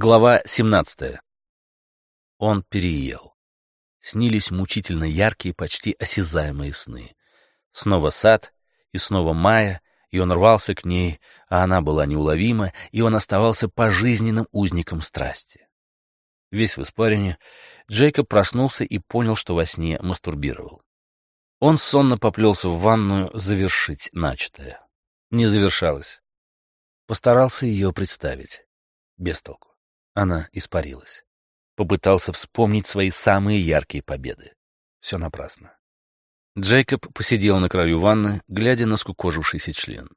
Глава 17. Он переел. Снились мучительно яркие, почти осязаемые сны. Снова сад, и снова Майя, и он рвался к ней, а она была неуловима, и он оставался пожизненным узником страсти. Весь в испарине, Джейкоб проснулся и понял, что во сне мастурбировал. Он сонно поплелся в ванную завершить начатое. Не завершалось. Постарался ее представить. Без толку. Она испарилась. Попытался вспомнить свои самые яркие победы. Все напрасно. Джейкоб посидел на краю ванны, глядя на скукожившийся член.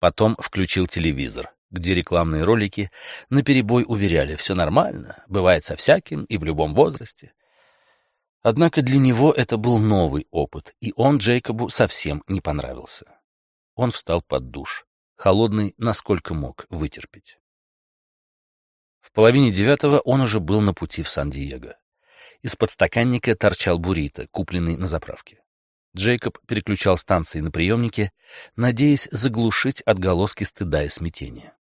Потом включил телевизор, где рекламные ролики наперебой уверяли, все нормально, бывает со всяким и в любом возрасте. Однако для него это был новый опыт, и он Джейкобу совсем не понравился. Он встал под душ, холодный, насколько мог вытерпеть. Половине девятого он уже был на пути в Сан-Диего. Из подстаканника торчал буррито, купленный на заправке. Джейкоб переключал станции на приемнике, надеясь заглушить отголоски стыда и смятения.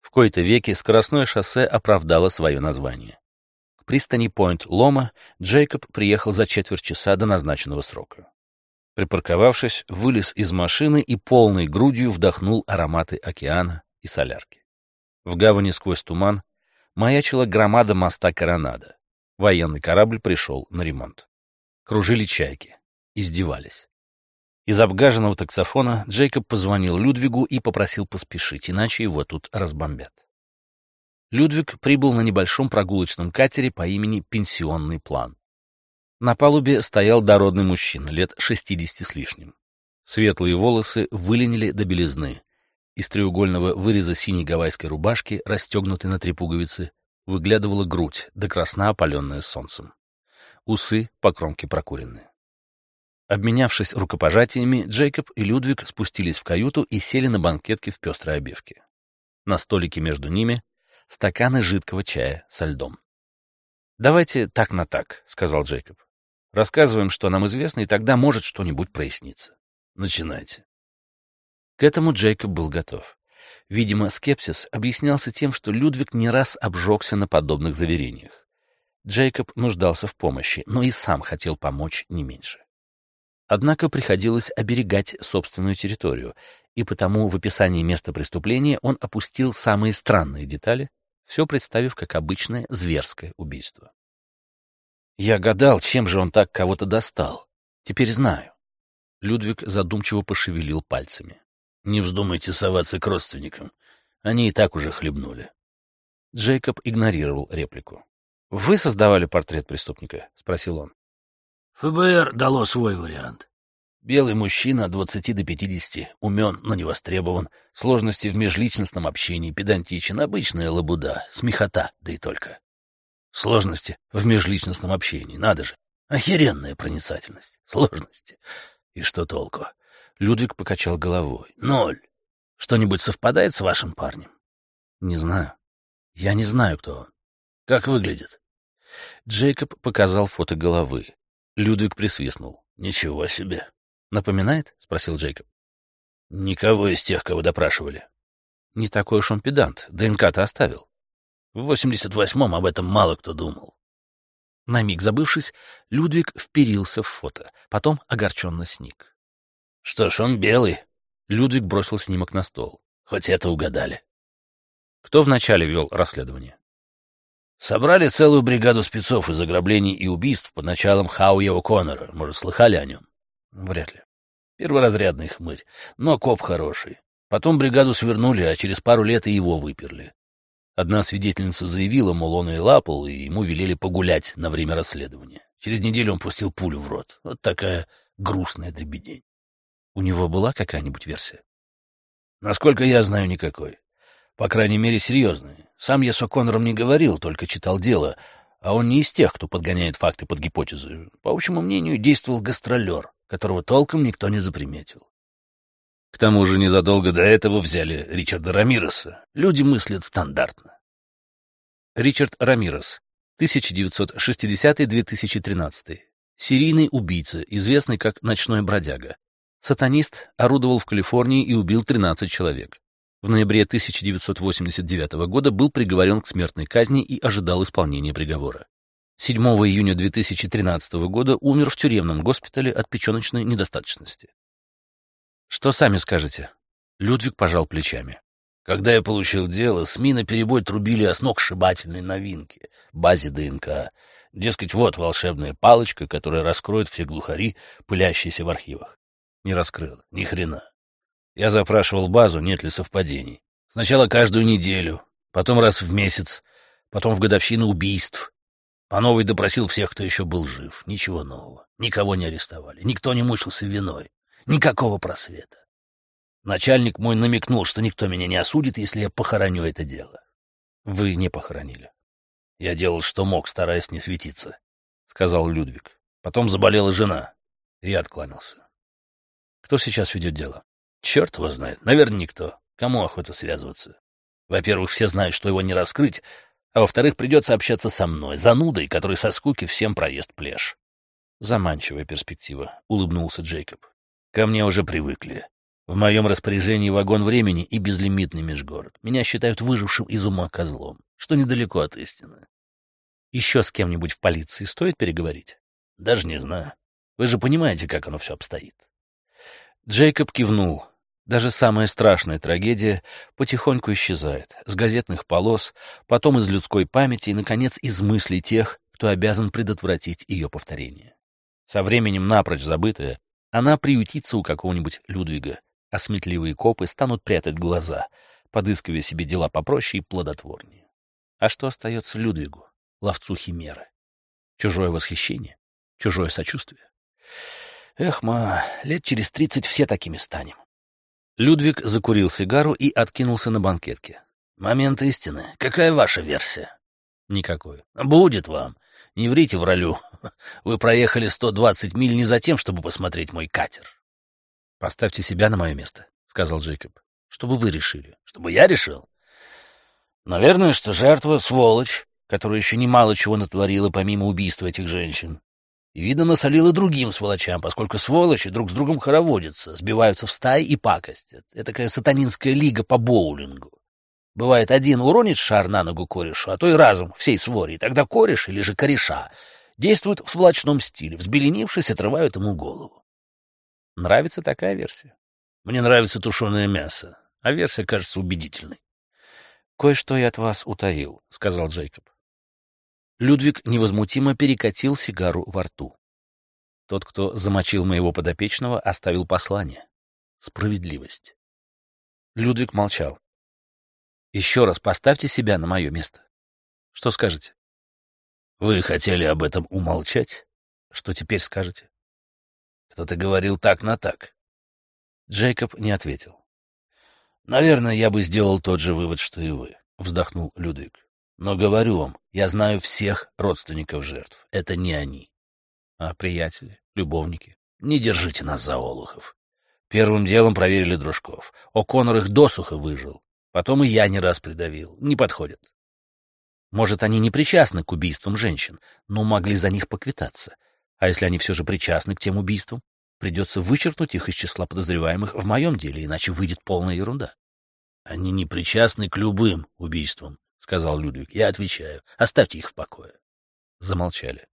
В кои-то веки скоростное шоссе оправдало свое название. К пристани Пойнт-Лома Джейкоб приехал за четверть часа до назначенного срока. Припарковавшись, вылез из машины и полной грудью вдохнул ароматы океана и солярки. В гавани сквозь туман маячила громада моста Коронада. Военный корабль пришел на ремонт. Кружили чайки. Издевались. Из обгаженного таксофона Джейкоб позвонил Людвигу и попросил поспешить, иначе его тут разбомбят. Людвиг прибыл на небольшом прогулочном катере по имени «Пенсионный план». На палубе стоял дородный мужчина, лет шестидесяти с лишним. Светлые волосы выленили до белизны, из треугольного выреза синей гавайской рубашки, расстегнутой на три пуговицы, выглядывала грудь, до красна опаленная солнцем. Усы по кромке прокуренные. Обменявшись рукопожатиями, Джейкоб и Людвиг спустились в каюту и сели на банкетке в пестрой обивке. На столике между ними стаканы жидкого чая со льдом. «Давайте так на так», — сказал Джейкоб. «Рассказываем, что нам известно, и тогда может что-нибудь проясниться. Начинайте». К этому Джейкоб был готов. Видимо, скепсис объяснялся тем, что Людвиг не раз обжегся на подобных заверениях. Джейкоб нуждался в помощи, но и сам хотел помочь не меньше. Однако приходилось оберегать собственную территорию, и потому в описании места преступления он опустил самые странные детали, все представив как обычное зверское убийство. Я гадал, чем же он так кого-то достал. Теперь знаю. Людвиг задумчиво пошевелил пальцами. Не вздумайте соваться к родственникам. Они и так уже хлебнули. Джейкоб игнорировал реплику. «Вы создавали портрет преступника?» — спросил он. ФБР дало свой вариант. Белый мужчина от 20 до 50, умен, но не востребован, сложности в межличностном общении, педантичен, обычная лабуда, смехота, да и только. Сложности в межличностном общении, надо же. Охеренная проницательность. Сложности. И что толку? Людвиг покачал головой. «Ноль. Что-нибудь совпадает с вашим парнем?» «Не знаю. Я не знаю, кто он. Как выглядит?» Джейкоб показал фото головы. Людвиг присвистнул. «Ничего себе!» «Напоминает?» — спросил Джейкоб. «Никого из тех, кого допрашивали». «Не такой уж он педант. ДНК-то оставил». В 88-м об этом мало кто думал. На миг забывшись, Людвиг вперился в фото, потом огорченно сник. Что ж, он белый. Людвиг бросил снимок на стол. Хоть это угадали. Кто вначале вел расследование? Собрали целую бригаду спецов из ограблений и убийств под началом Хауя О'Коннора. Может, слыхали о нем? Вряд ли. Перворазрядный хмырь, но коп хороший. Потом бригаду свернули, а через пару лет и его выперли. Одна свидетельница заявила, мол, он и лапал, и ему велели погулять на время расследования. Через неделю он пустил пулю в рот. Вот такая грустная дребедень. У него была какая-нибудь версия? Насколько я знаю, никакой. По крайней мере, серьезной. Сам я с О'Коннором не говорил, только читал дело, а он не из тех, кто подгоняет факты под гипотезы. По общему мнению, действовал гастролер, которого толком никто не заприметил. К тому же незадолго до этого взяли Ричарда Рамиреса. Люди мыслят стандартно. Ричард Рамирес, 1960-2013. Серийный убийца, известный как ночной бродяга. Сатанист орудовал в Калифорнии и убил 13 человек. В ноябре 1989 года был приговорен к смертной казни и ожидал исполнения приговора. 7 июня 2013 года умер в тюремном госпитале от печеночной недостаточности. Что сами скажете? Людвиг пожал плечами. Когда я получил дело, СМИ на перебой трубили о сногсшибательной новинке — базе ДНК. Дескать, вот волшебная палочка, которая раскроет все глухари, пылящиеся в архивах. Не раскрыла, ни хрена. Я запрашивал базу, нет ли совпадений. Сначала каждую неделю, потом раз в месяц, потом в годовщину убийств. А новый допросил всех, кто еще был жив. Ничего нового. Никого не арестовали, никто не мучился виной. Никакого просвета. Начальник мой намекнул, что никто меня не осудит, если я похороню это дело. Вы не похоронили. Я делал, что мог, стараясь не светиться, — сказал Людвиг. Потом заболела жена, и я откланялся. Кто сейчас ведет дело? Черт его знает. Наверное, никто. Кому охота связываться? Во-первых, все знают, что его не раскрыть, а во-вторых, придется общаться со мной, занудой, который со скуки всем проест плешь. Заманчивая перспектива, — улыбнулся Джейкоб. Ко мне уже привыкли. В моем распоряжении вагон времени и безлимитный межгород. Меня считают выжившим из ума козлом, что недалеко от истины. Еще с кем-нибудь в полиции стоит переговорить? Даже не знаю. Вы же понимаете, как оно все обстоит. Джейкоб кивнул. Даже самая страшная трагедия потихоньку исчезает. С газетных полос, потом из людской памяти и, наконец, из мыслей тех, кто обязан предотвратить ее повторение. Со временем напрочь забытая, она приютится у какого-нибудь Людвига, а сметливые копы станут прятать глаза, подыскивая себе дела попроще и плодотворнее. А что остается Людвигу, ловцу химеры? Чужое восхищение? Чужое сочувствие? Эх, ма, лет через тридцать все такими станем. Людвиг закурил сигару и откинулся на банкетке. «Момент истины. Какая ваша версия?» «Никакой». «Будет вам. Не врите в ролю. Вы проехали сто двадцать миль не за тем, чтобы посмотреть мой катер. «Поставьте себя на мое место», — сказал Джейкоб. «Чтобы вы решили». «Чтобы я решил?» «Наверное, что жертва — сволочь, которая еще немало чего натворила помимо убийства этих женщин. И, видно, насолила другим сволочам, поскольку сволочи друг с другом хороводятся, сбиваются в стаи и пакостят. Это такая сатанинская лига по боулингу. Бывает, один уронит шар на ногу корешу, а то и разум всей своре, и тогда кореш или же кореша действуют в сволочном стиле, взбеленившись, отрывают ему голову. Нравится такая версия? Мне нравится тушеное мясо, а версия кажется убедительной. «Кое-что я от вас утаил», — сказал Джейкоб. Людвиг невозмутимо перекатил сигару во рту. Тот, кто замочил моего подопечного, оставил послание. Справедливость. Людвиг молчал. «Еще раз поставьте себя на мое место. Что скажете?» «Вы хотели об этом умолчать? Что теперь скажете?» Кто-то говорил так на так. Джейкоб не ответил. «Наверное, я бы сделал тот же вывод, что и вы», — вздохнул Людвиг. «Но говорю вам, я знаю всех родственников жертв. Это не они. А приятели, любовники? Не держите нас за олухов. Первым делом проверили дружков. О'Коннор их досуха выжил. Потом и я не раз придавил. Не подходят. Может, они не причастны к убийствам женщин, но могли за них поквитаться. А если они все же причастны к тем убийствам, придется вычеркнуть их из числа подозреваемых в моем деле, иначе выйдет полная ерунда. — Они не причастны к любым убийствам, — сказал Людвиг. — Я отвечаю. Оставьте их в покое. Замолчали.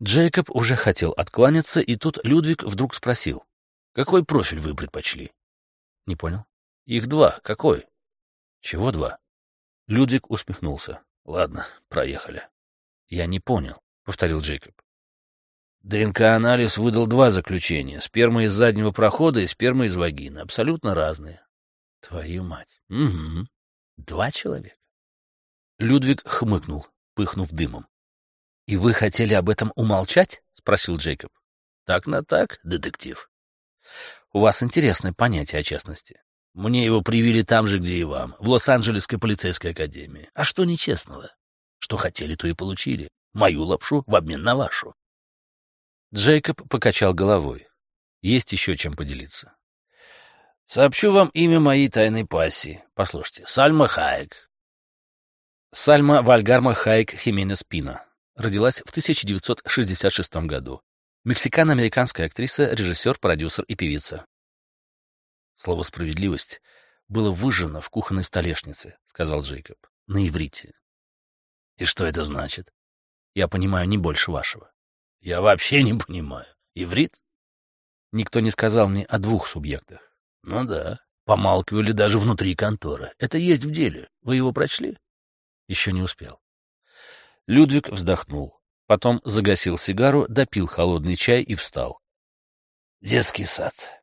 Джейкоб уже хотел откланяться, и тут Людвиг вдруг спросил. — Какой профиль вы предпочли? — Не понял. — Их два. Какой? — Чего два? Людвиг усмехнулся. — Ладно, проехали. — Я не понял, — повторил Джейкоб. ДНК-анализ выдал два заключения. Сперма из заднего прохода и сперма из вагины. Абсолютно разные. Твою мать. Угу. Два человека. Людвиг хмыкнул, пыхнув дымом. — И вы хотели об этом умолчать? — спросил Джейкоб. — Так на так, детектив. — У вас интересное понятие о честности. Мне его привили там же, где и вам, в Лос-Анджелесской полицейской академии. А что нечестного? Что хотели, то и получили. Мою лапшу в обмен на вашу. Джейкоб покачал головой. Есть еще чем поделиться. Сообщу вам имя моей тайной пассии. Послушайте, Сальма Хайек. Сальма Вальгарма Хайек Хименес Пина. Родилась в 1966 году. Мексикано-американская актриса, режиссер, продюсер и певица. Слово «справедливость» было выжжено в кухонной столешнице, — сказал Джейкоб, — на иврите. И что это значит? Я понимаю не больше вашего. Я вообще не понимаю. Иврит? Никто не сказал мне о двух субъектах. Ну да, помалкивали даже внутри конторы. Это есть в деле. Вы его прочли? Еще не успел. Людвиг вздохнул. Потом загасил сигару, допил холодный чай и встал. Детский сад.